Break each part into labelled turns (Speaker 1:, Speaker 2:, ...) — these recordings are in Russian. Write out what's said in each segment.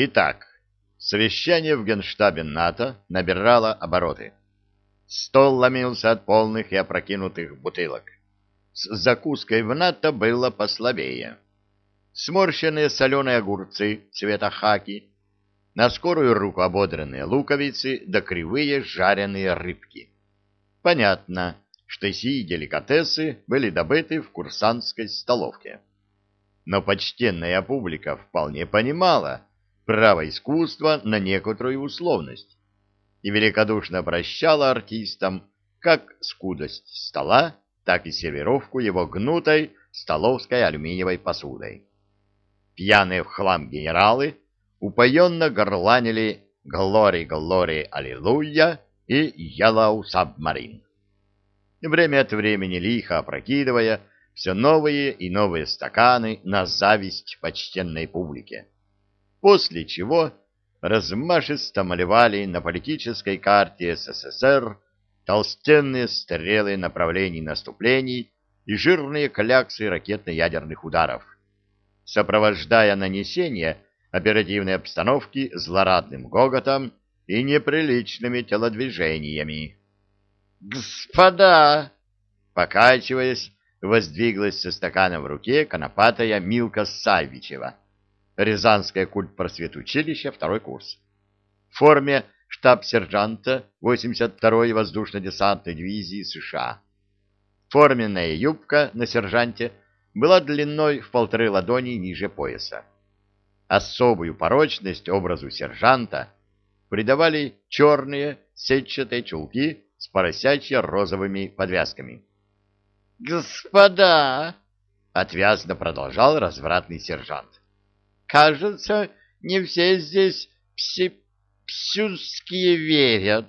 Speaker 1: Итак, совещание в генштабе НАТО набирало обороты. Стол ломился от полных и опрокинутых бутылок. С закуской в НАТО было послабее. Сморщенные соленые огурцы цвета хаки, на скорую руку ободранные луковицы да кривые жареные рыбки. Понятно, что сии деликатесы были добыты в курсантской столовке. Но почтенная публика вполне понимала право искусства на некоторую условность и великодушно прощала артистам как скудость стола, так и сервировку его гнутой столовской алюминиевой посудой. Пьяные в хлам генералы упоенно горланили «Глори, глори, аллилуйя» и «Yellow Submarine». Время от времени лихо опрокидывая все новые и новые стаканы на зависть почтенной публике. После чего размашисто малевали на политической карте СССР толстенные стрелы направлений наступлений и жирные кляксы ракетно-ядерных ударов, сопровождая нанесение оперативной обстановки злорадным гоготом и неприличными телодвижениями. «Господа!» Покачиваясь, воздвиглась со стаканом в руке конопатая Милка Савичева, Рязанское культпросветучилище, второй курс. В форме штаб-сержанта 82-й воздушно-десантной дивизии США. Форменная юбка на сержанте была длиной в полторы ладони ниже пояса. Особую порочность образу сержанта придавали черные сетчатые чулки с поросячья розовыми подвязками. «Господа!» — отвязно продолжал развратный сержант. «Кажется, не все здесь пси псюские верят,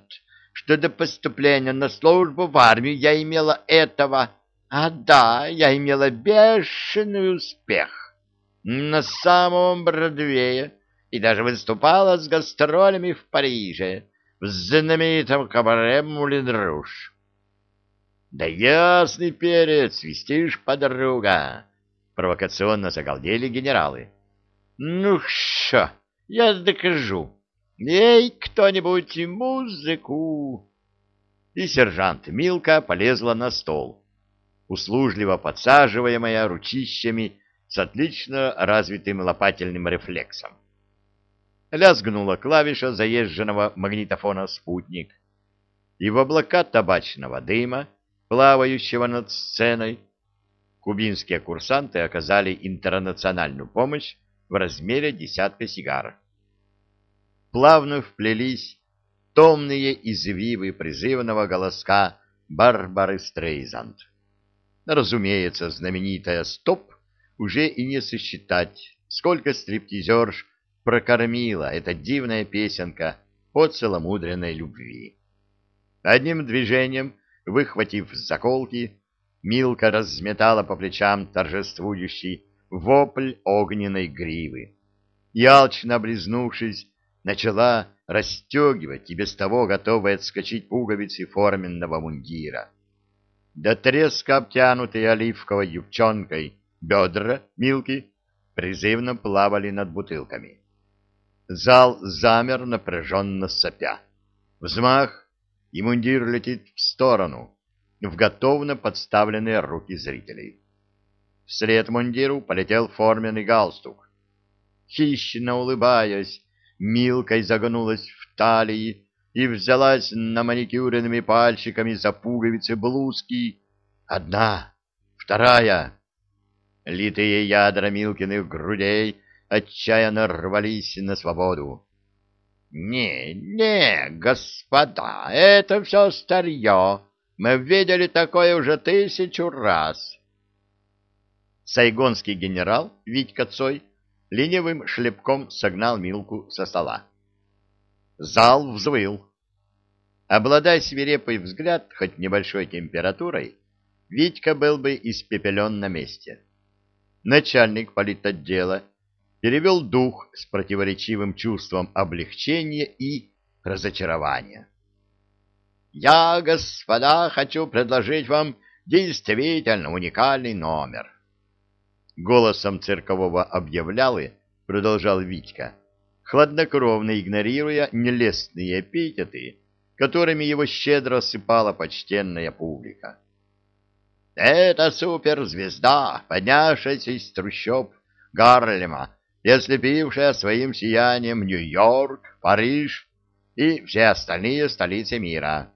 Speaker 1: что до поступления на службу в армию я имела этого. А да, я имела бешеный успех на самом Бродвее и даже выступала с гастролями в Париже в знаменитом кабаре Мулин Да ясный перец, свистишь, подруга! — провокационно загалдели генералы. — Ну что, я докажу. Эй, кто-нибудь музыку! И сержант Милка полезла на стол, услужливо подсаживаемая ручищами с отлично развитым лопательным рефлексом лязгнула клавиша заезженного магнитофона «Спутник», и в облака табачного дыма, плавающего над сценой, кубинские курсанты оказали интернациональную помощь в размере десятка сигар. Плавно вплелись томные извивы призывного голоска Барбары Стрейзанд. Разумеется, знаменитая «Стоп» уже и не сосчитать, сколько стриптизерш прокормила эта дивная песенка о целомудренной любви. Одним движением, выхватив заколки, Милка разметала по плечам торжествующий вопль огненной гривы и, алчно облизнувшись, начала расстегивать и без того готовые отскочить пуговицы форменного мундира. До треска обтянутые оливковой юбчонкой бедра Милки призывно плавали над бутылками. Зал замер, напряженно сопя. Взмах, и мундир летит в сторону, в готовно подставленные руки зрителей. Вслед мундиру полетел форменный галстук. Хищно улыбаясь, Милка изогнулась в талии и взялась на маникюренными пальчиками за пуговицы блузки. Одна, вторая. Литые ядра Милкиных грудей — отчаянно рвались на свободу. «Не, не, господа, это все старье. Мы видели такое уже тысячу раз». Сайгонский генерал Витька Цой ленивым шлепком согнал Милку со стола. Зал взвыл. Обладая свирепой взгляд, хоть небольшой температурой, Витька был бы испепелен на месте. Начальник политотдела перевел дух с противоречивым чувством облегчения и разочарования. «Я, господа, хочу предложить вам действительно уникальный номер». Голосом циркового объявлялы продолжал Витька. хладнокровно игнорируя нелестные эпитеты, которыми его щедро осыпала почтенная публика. «Это суперзвезда, поднявшаяся из трущоб Гарлема и ослепившая своим сиянием Нью-Йорк, Париж и все остальные столицы мира.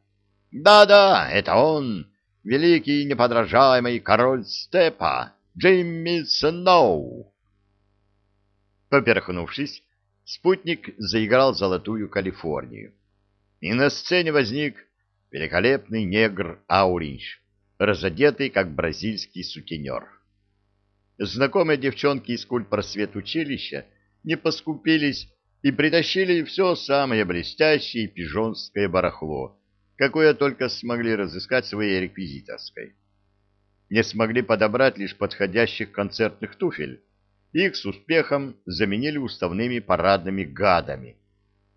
Speaker 1: Да-да, это он, великий неподражаемый король степа, Джимми Сноу!» Поперхнувшись, спутник заиграл «Золотую Калифорнию». И на сцене возник великолепный негр Ауринч, разодетый как бразильский сутенер. Знакомые девчонки из культпросвет училища не поскупились и притащили все самое блестящее пижонское барахло, какое только смогли разыскать своей реквизиторской. Не смогли подобрать лишь подходящих концертных туфель. Их с успехом заменили уставными парадными гадами,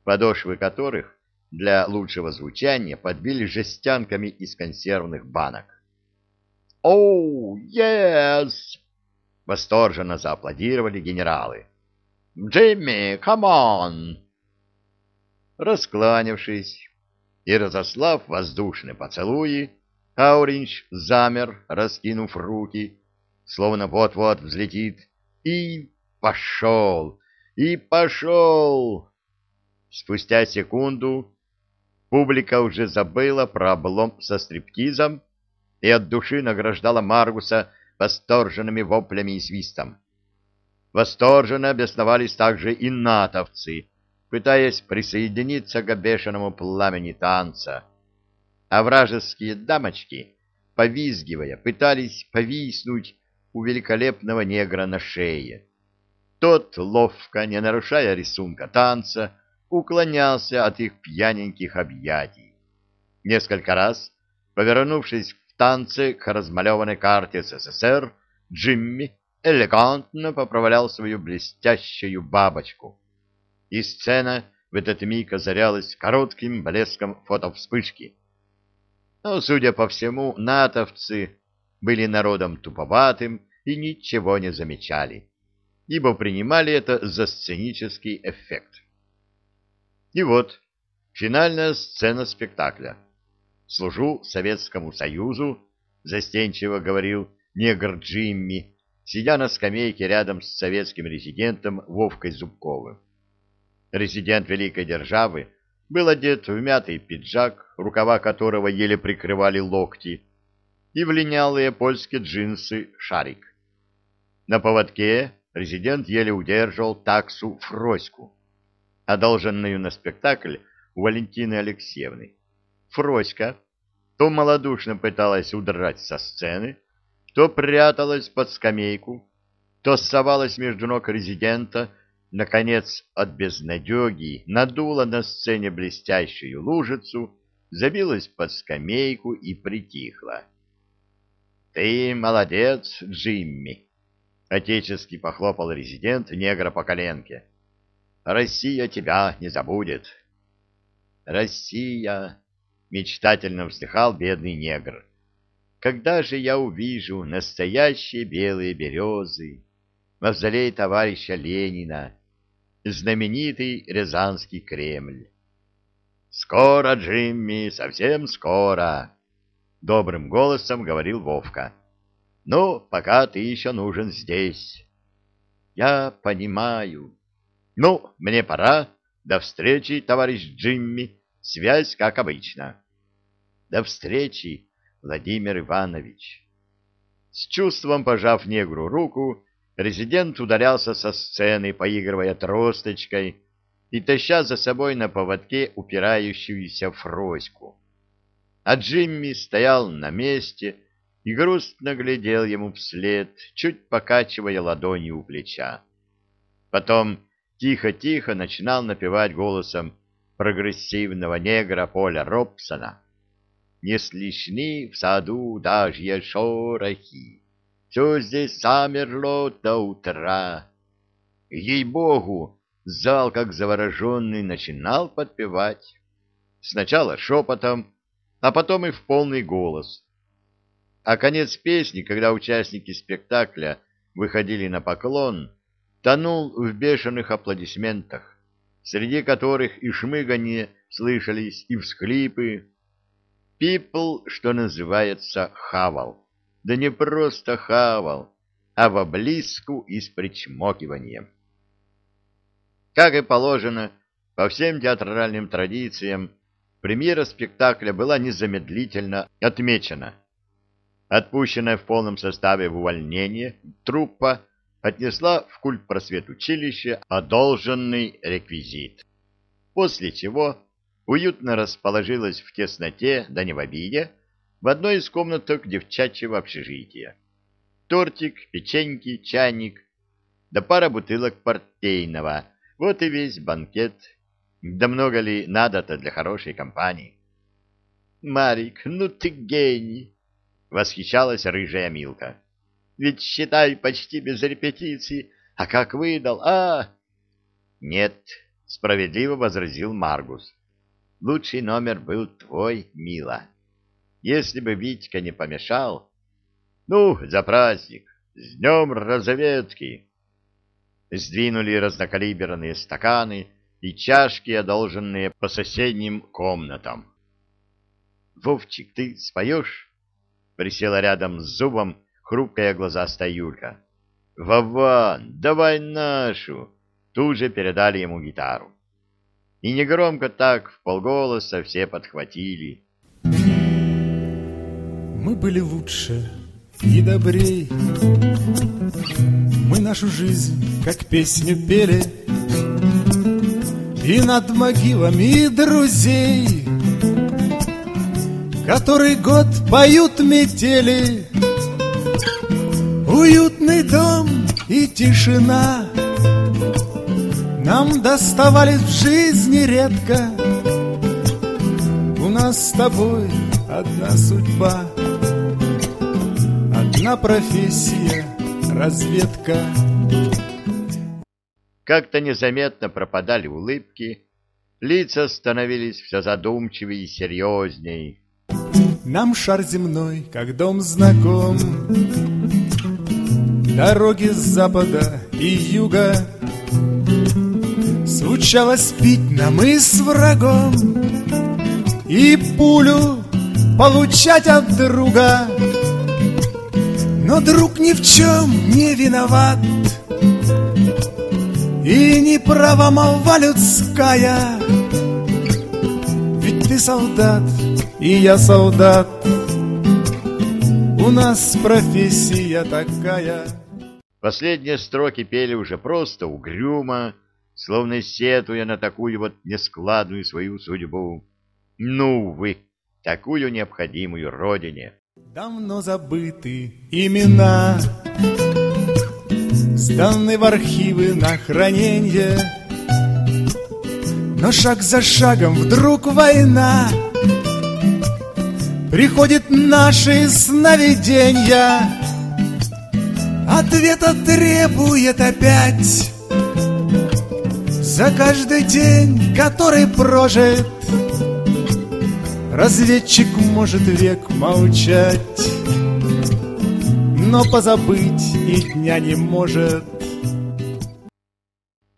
Speaker 1: подошвы которых для лучшего звучания подбили жестянками из консервных банок. «Oh, yes!» — восторженно зааплодировали генералы. «Джимми, come on!» Раскланявшись и разослав воздушные поцелуи, Ауринч замер, раскинув руки, словно вот-вот взлетит, и пошел, и пошел. Спустя секунду публика уже забыла про облом со стриптизом и от души награждала Маргуса восторженными воплями и свистом. Восторженно обесновались также и натовцы, пытаясь присоединиться к бешеному пламени танца а вражеские дамочки, повизгивая, пытались повиснуть у великолепного негра на шее. Тот, ловко, не нарушая рисунка танца, уклонялся от их пьяненьких объятий. Несколько раз, повернувшись в танце к размалеванной карте СССР, Джимми элегантно поправлял свою блестящую бабочку. И сцена в этот миг озарялась коротким блеском фотовспышки — но, судя по всему, натовцы были народом туповатым и ничего не замечали, ибо принимали это за сценический эффект. И вот финальная сцена спектакля. «Служу Советскому Союзу», — застенчиво говорил негр Джимми, сидя на скамейке рядом с советским резидентом Вовкой Зубковым. Резидент Великой Державы был одет в мятый пиджак, рукава которого еле прикрывали локти, и в линялые польские джинсы шарик. На поводке резидент еле удерживал таксу Фроську, одолженную на спектакль у Валентины Алексеевны. Фроська то малодушно пыталась удрать со сцены, то пряталась под скамейку, то совалась между ног резидента, наконец, от безнадеги надула на сцене блестящую лужицу, забилась под скамейку и притихла. — Ты молодец, Джимми! — отечески похлопал резидент негра по коленке. — Россия тебя не забудет. — Россия! — мечтательно вздыхал бедный негр. — Когда же я увижу настоящие белые березы? Мавзолей товарища Ленина, знаменитый Рязанский Кремль. «Скоро, Джимми, совсем скоро!» — добрым голосом говорил Вовка. «Ну, пока ты еще нужен здесь». «Я понимаю. Ну, мне пора. До встречи, товарищ Джимми. Связь, как обычно». «До встречи, Владимир Иванович». С чувством пожав негру руку, резидент ударялся со сцены, поигрывая тросточкой и таща за собой на поводке упирающуюся фроську. А Джимми стоял на месте и грустно глядел ему вслед, чуть покачивая ладони у плеча. Потом тихо-тихо начинал напевать голосом прогрессивного негра Поля Робсона. «Не слышны в саду даже шорохи, все здесь замерло до утра. Ей-богу, зал, как завороженный, начинал подпевать. Сначала шепотом, а потом и в полный голос. А конец песни, когда участники спектакля выходили на поклон, тонул в бешеных аплодисментах. среди которых и шмыганье слышались, и всхлипы. Пипл, что называется, хавал. Да не просто хавал, а в облиску и с причмокиванием. Как и положено, по всем театральным традициям, премьера спектакля была незамедлительно отмечена. Отпущенная в полном составе в увольнение, труппа отнесла в культ просвет училища одолженный реквизит. После чего уютно расположилась в тесноте, да не в обиде, в одной из комнаток девчачьего общежития. Тортик, печеньки, чайник, да пара бутылок портейного. Вот и весь банкет. Да много ли надо-то для хорошей компании? «Марик, ну ты гений!» — восхищалась рыжая Милка. «Ведь, считай, почти без репетиции. А как выдал, а?» «Нет», — справедливо возразил Маргус. «Лучший номер был твой, Мила. Если бы Витька не помешал...» «Ну, за праздник! С днем разоветки!» Сдвинули разнокалиберные стаканы и чашки, одолженные по соседним комнатам. «Вовчик, ты споешь?» Присела рядом с зубом хрупкая глазастая Юлька. «Вован, давай нашу!» Тут же передали ему гитару. И негромко так, в полголоса, все подхватили.
Speaker 2: Мы были лучше и добрей, Мы нашу жизнь, как песню пели, И над могилами друзей Который год поют метели. Уютный дом и тишина Нам доставались в жизни редко. У нас с тобой одна судьба Одна профессия — разведка.
Speaker 1: Как-то незаметно пропадали улыбки, лица становились все задумчивее и серьезней.
Speaker 2: Нам шар земной, как дом знаком. Дороги с запада и юга. Случалось пить нам и с врагом И пулю получать от друга Но друг ни в чем не виноват И не право молва людская Ведь ты солдат, и я солдат У нас профессия такая
Speaker 1: Последние строки пели уже просто угрюмо, словно сетуя на такую вот нескладную свою судьбу. Ну, вы, такую необходимую родине.
Speaker 2: Давно забыты имена, Сданы в архивы на хранение, Но шаг за шагом вдруг война — Приходит наши сновидения Ответа требует опять. За каждый день, который прожит Разведчик может век молчать Но позабыть и дня не может